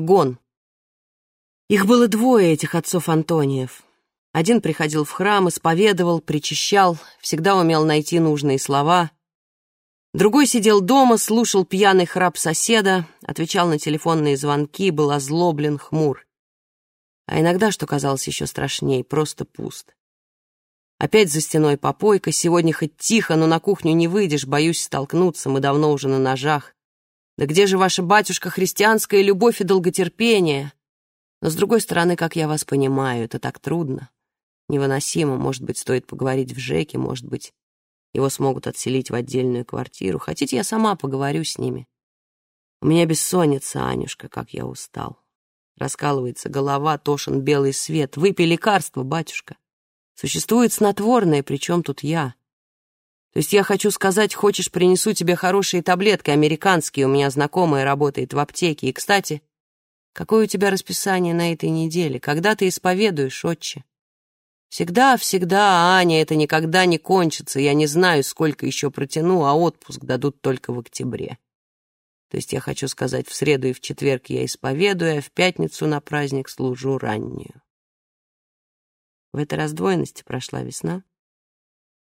Гон. Их было двое, этих отцов Антониев. Один приходил в храм, исповедовал, причащал, всегда умел найти нужные слова. Другой сидел дома, слушал пьяный храп соседа, отвечал на телефонные звонки, был озлоблен, хмур. А иногда, что казалось еще страшней, просто пуст. Опять за стеной попойка, сегодня хоть тихо, но на кухню не выйдешь, боюсь столкнуться, мы давно уже на ножах. Да где же ваша батюшка христианская любовь и долготерпение? Но с другой стороны, как я вас понимаю, это так трудно. Невыносимо, может быть, стоит поговорить в ЖЭКе, может быть, его смогут отселить в отдельную квартиру. Хотите, я сама поговорю с ними? У меня бессонница, Анюшка, как я устал. Раскалывается голова, тошен белый свет. Выпей лекарство, батюшка. Существует снотворное, причем тут я. То есть я хочу сказать, хочешь, принесу тебе хорошие таблетки, американские, у меня знакомая работает в аптеке. И, кстати, какое у тебя расписание на этой неделе? Когда ты исповедуешь, отче? Всегда, всегда, Аня, это никогда не кончится. Я не знаю, сколько еще протяну, а отпуск дадут только в октябре. То есть я хочу сказать, в среду и в четверг я исповедую, а в пятницу на праздник служу раннюю. В этой раздвоенности прошла весна,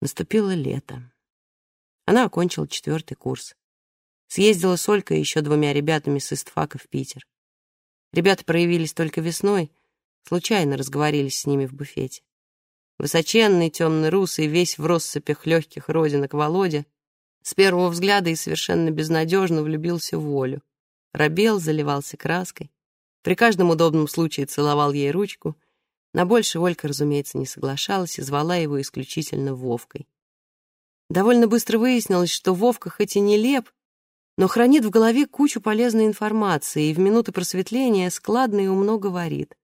Наступило лето. Она окончила четвертый курс. Съездила с Олькой и еще двумя ребятами с истфака в Питер. Ребята проявились только весной, случайно разговорились с ними в буфете. Высоченный, темный русый, весь в россыпях легких родинок Володя, с первого взгляда и совершенно безнадежно влюбился в Волю. Робел, заливался краской. При каждом удобном случае целовал ей ручку — на больше Олька, разумеется, не соглашалась и звала его исключительно Вовкой. Довольно быстро выяснилось, что Вовка хоть и не леп, но хранит в голове кучу полезной информации и в минуты просветления складно и умно говорит.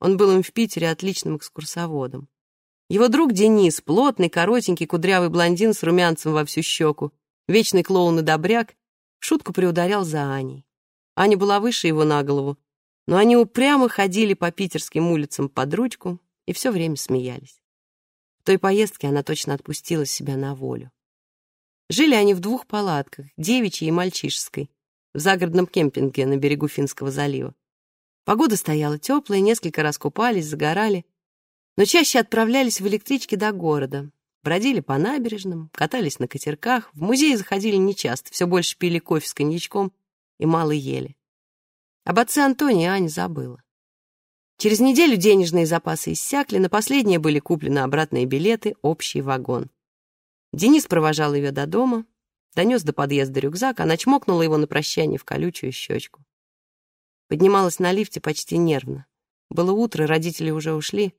Он был им в Питере отличным экскурсоводом. Его друг Денис, плотный, коротенький, кудрявый блондин с румянцем во всю щеку, вечный клоун и добряк, шутку приударял за Аней. Аня была выше его на голову, но они упрямо ходили по питерским улицам под ручку и все время смеялись. В той поездке она точно отпустила себя на волю. Жили они в двух палатках, девичьей и мальчишеской, в загородном кемпинге на берегу Финского залива. Погода стояла теплая, несколько раз купались, загорали, но чаще отправлялись в электричке до города, бродили по набережным, катались на катерках, в музей заходили нечасто, все больше пили кофе с коньячком и мало ели. Об отце Антонии Аня забыла. Через неделю денежные запасы иссякли, на последние были куплены обратные билеты, общий вагон. Денис провожал ее до дома, донес до подъезда рюкзак, она чмокнула его на прощание в колючую щечку. Поднималась на лифте почти нервно. Было утро, родители уже ушли.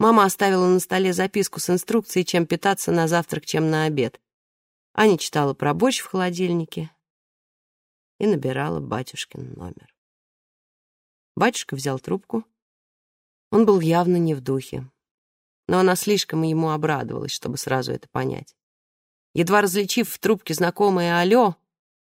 Мама оставила на столе записку с инструкцией, чем питаться на завтрак, чем на обед. Аня читала про борщ в холодильнике и набирала батюшкин номер. Батюшка взял трубку. Он был явно не в духе. Но она слишком ему обрадовалась, чтобы сразу это понять. Едва различив в трубке знакомое «Алло»,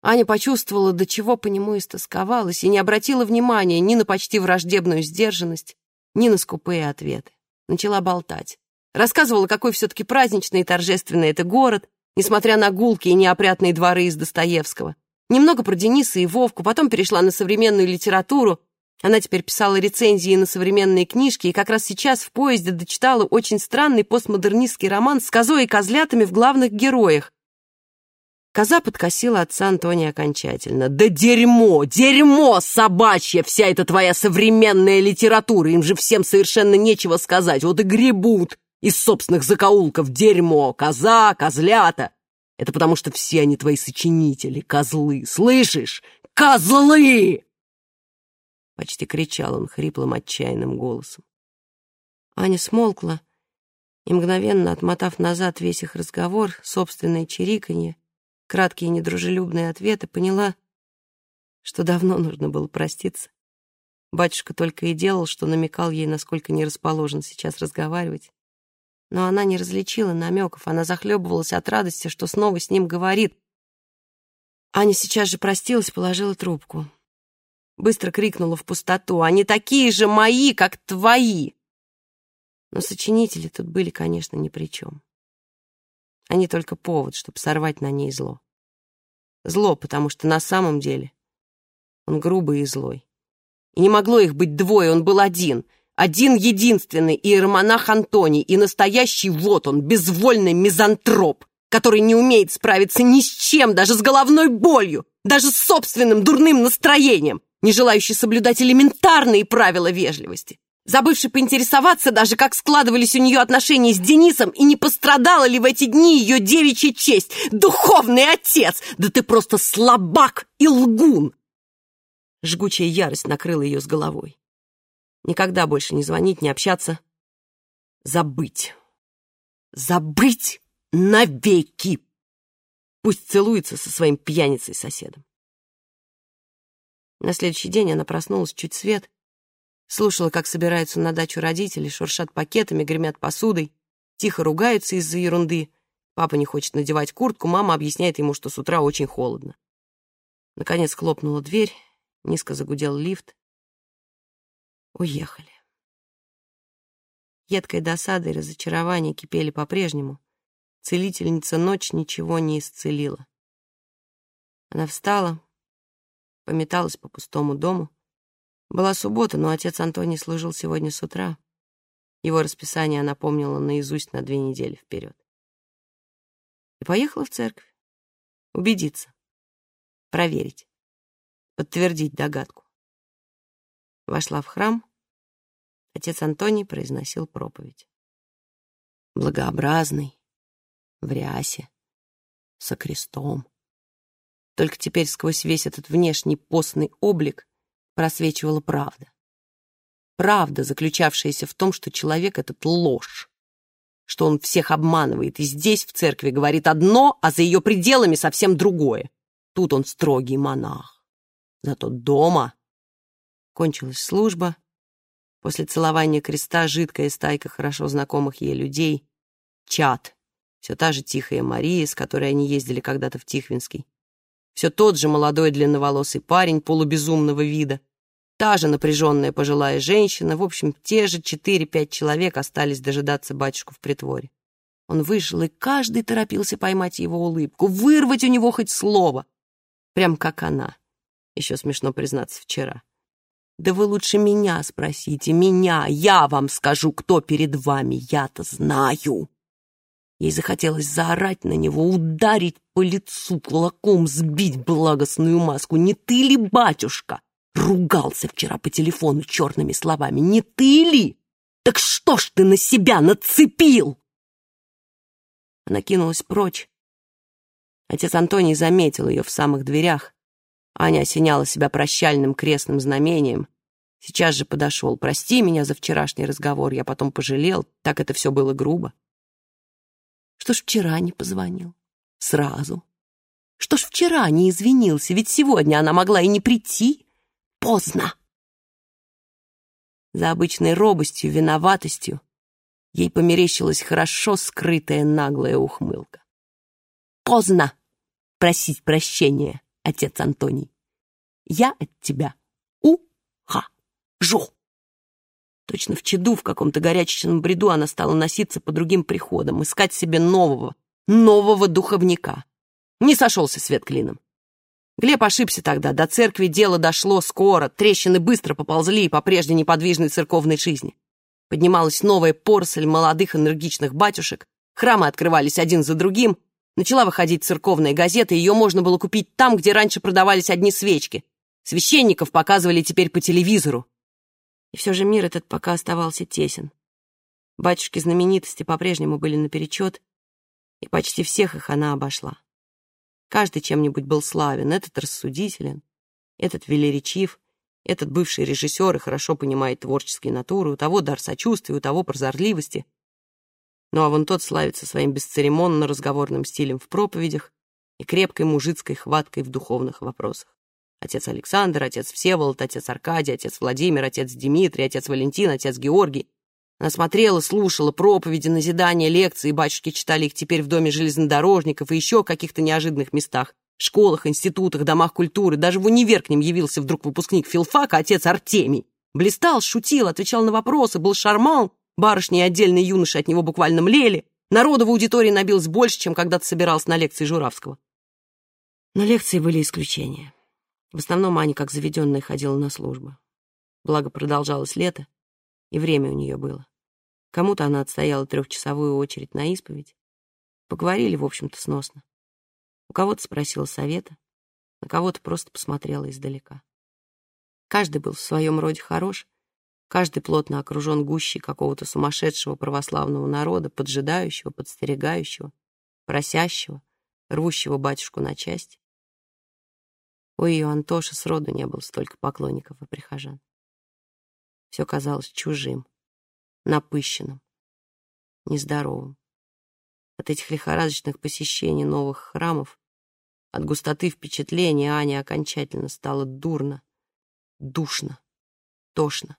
Аня почувствовала, до чего по нему истосковалась, и не обратила внимания ни на почти враждебную сдержанность, ни на скупые ответы. Начала болтать. Рассказывала, какой все-таки праздничный и торжественный это город, несмотря на гулки и неопрятные дворы из Достоевского. Немного про Дениса и Вовку, потом перешла на современную литературу, она теперь писала рецензии на современные книжки и как раз сейчас в поезде дочитала очень странный постмодернистский роман с козой и козлятами в главных героях. Коза подкосила отца Антония окончательно. «Да дерьмо! Дерьмо собачье! Вся эта твоя современная литература! Им же всем совершенно нечего сказать! Вот и гребут из собственных закоулков! Дерьмо! Коза! Козлята! Это потому что все они твои сочинители, козлы! Слышишь? Козлы!» Почти кричал он хриплым, отчаянным голосом. Аня смолкла и, мгновенно отмотав назад весь их разговор, собственное чириканье, краткие недружелюбные ответы, поняла, что давно нужно было проститься. Батюшка только и делал, что намекал ей, насколько не расположен сейчас разговаривать. Но она не различила намеков, она захлебывалась от радости, что снова с ним говорит. Аня сейчас же простилась, положила трубку. Быстро крикнула в пустоту. «Они такие же мои, как твои!» Но сочинители тут были, конечно, ни при чем. Они только повод, чтобы сорвать на ней зло. Зло, потому что на самом деле он грубый и злой. И не могло их быть двое, он был один. Один единственный иеромонах Антоний, и настоящий вот он, безвольный мизантроп, который не умеет справиться ни с чем, даже с головной болью, даже с собственным дурным настроением, не желающий соблюдать элементарные правила вежливости забывший поинтересоваться даже, как складывались у нее отношения с Денисом и не пострадала ли в эти дни ее девичья честь. Духовный отец! Да ты просто слабак и лгун! Жгучая ярость накрыла ее с головой. Никогда больше не звонить, не общаться. Забыть. Забыть навеки. Пусть целуется со своим пьяницей-соседом. На следующий день она проснулась чуть свет Слушала, как собираются на дачу родители, шуршат пакетами, гремят посудой, тихо ругаются из-за ерунды. Папа не хочет надевать куртку, мама объясняет ему, что с утра очень холодно. Наконец хлопнула дверь, низко загудел лифт. Уехали. Едкая досада и разочарование кипели по-прежнему. Целительница ночь ничего не исцелила. Она встала, пометалась по пустому дому, была суббота, но отец Антоний служил сегодня с утра. Его расписание она помнила наизусть на две недели вперед. И поехала в церковь. Убедиться. Проверить. Подтвердить догадку. Вошла в храм. Отец Антоний произносил проповедь. Благообразный, в рясе, со крестом. Только теперь сквозь весь этот внешний постный облик просвечивала правда. Правда, заключавшаяся в том, что человек этот ложь, что он всех обманывает, и здесь, в церкви, говорит одно, а за ее пределами совсем другое. Тут он строгий монах. Зато дома кончилась служба. После целования креста жидкая стайка хорошо знакомых ей людей. Чат. Все та же тихая Мария, с которой они ездили когда-то в Тихвинский. Все тот же молодой длинноволосый парень полубезумного вида, та же напряженная пожилая женщина, в общем, те же четыре-пять человек остались дожидаться батюшку в притворе. Он вышел, и каждый торопился поймать его улыбку, вырвать у него хоть слово. Прям как она. Еще смешно признаться вчера. Да вы лучше меня спросите, меня, я вам скажу, кто перед вами, я-то знаю. Ей захотелось заорать на него, ударить по лицу кулаком, сбить благостную маску. «Не ты ли, батюшка? Ругался вчера по телефону черными словами. Не ты ли? Так что ж ты на себя нацепил?» Она кинулась прочь. Отец Антоний заметил ее в самых дверях. Аня осеняла себя прощальным крестным знамением. Сейчас же подошел. «Прости меня за вчерашний разговор, я потом пожалел. Так это все было грубо. Что ж вчера не позвонил? Сразу. Что ж вчера не извинился? Ведь сегодня она могла и не прийти. Поздно. За обычной робостью, виноватостью ей померещилась хорошо скрытая наглая ухмылка. Поздно просить прощения, отец Антоний. Я от тебя ухожу. Точно в чаду, в каком-то горячечном бреду она стала носиться по другим приходам, искать себе нового, нового духовника. Не сошелся свет клином. Глеб ошибся тогда, до церкви дело дошло скоро, трещины быстро поползли по прежней неподвижной церковной жизни. Поднималась новая поросль молодых энергичных батюшек, храмы открывались один за другим, начала выходить церковная газета, ее можно было купить там, где раньше продавались одни свечки. Священников показывали теперь по телевизору. И все же мир этот пока оставался тесен. Батюшки знаменитости по-прежнему были наперечет, и почти всех их она обошла. Каждый чем-нибудь был славен, этот рассудителен, этот велеречив, этот бывший режиссер и хорошо понимает творческие натуры, у того дар сочувствия, у того прозорливости. Ну а вон тот славится своим бесцеремонно-разговорным стилем в проповедях и крепкой мужицкой хваткой в духовных вопросах. Отец Александр, отец Всеволод, отец Аркадий, отец Владимир, отец Дмитрий, отец Валентин, отец Георгий. Она смотрела, слушала проповеди, назидания, лекции, батюшки читали их теперь в доме железнодорожников и еще в каких-то неожиданных местах. Школах, институтах, домах культуры. Даже в универ к ним явился вдруг выпускник филфака, отец Артемий. Блистал, шутил, отвечал на вопросы, был шарман. Барышни и отдельные юноши от него буквально млели. Народу в аудитории набилось больше, чем когда-то собирался на лекции Журавского. Но лекции были исключения. В основном Аня, как заведенная, ходила на службу. Благо продолжалось лето, и время у нее было. Кому-то она отстояла трехчасовую очередь на исповедь. Поговорили, в общем-то, сносно. У кого-то спросила совета, на кого-то просто посмотрела издалека. Каждый был в своем роде хорош, каждый плотно окружен гущей какого-то сумасшедшего православного народа, поджидающего, подстерегающего, просящего, рвущего батюшку на части. У ее Антоши сроду не было столько поклонников и прихожан. Все казалось чужим, напыщенным, нездоровым. От этих лихорадочных посещений новых храмов, от густоты впечатлений Ане окончательно стало дурно, душно, тошно.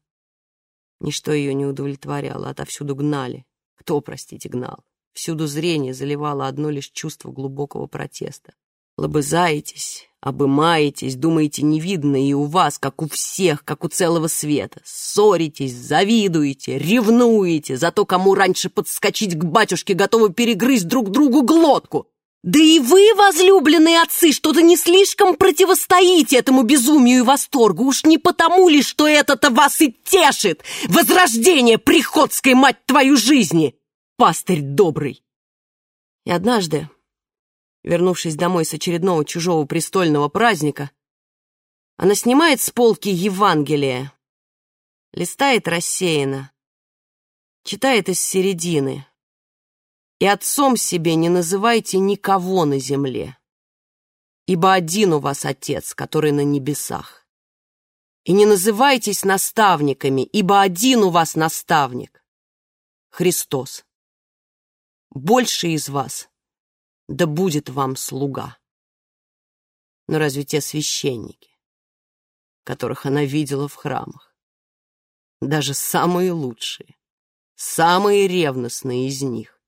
Ничто ее не удовлетворяло, отовсюду гнали. Кто, простите, гнал? Всюду зрение заливало одно лишь чувство глубокого протеста. Лобызаетесь, обымаетесь, думаете, не видно и у вас, как у всех, как у целого света. Ссоритесь, завидуете, ревнуете за то, кому раньше подскочить к батюшке, готовы перегрызть друг другу глотку. Да и вы, возлюбленные отцы, что-то не слишком противостоите этому безумию и восторгу. Уж не потому ли, что это-то вас и тешит? Возрождение приходской, мать твою, жизни! Пастырь добрый! И однажды, вернувшись домой с очередного чужого престольного праздника, она снимает с полки Евангелие, листает рассеянно, читает из середины. И отцом себе не называйте никого на земле, ибо один у вас Отец, который на небесах. И не называйтесь наставниками, ибо один у вас наставник — Христос. Больше из вас — да будет вам слуга. Но разве те священники, которых она видела в храмах, даже самые лучшие, самые ревностные из них,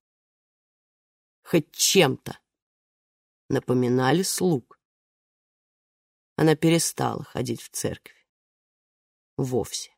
хоть чем-то напоминали слуг? Она перестала ходить в церковь. Вовсе.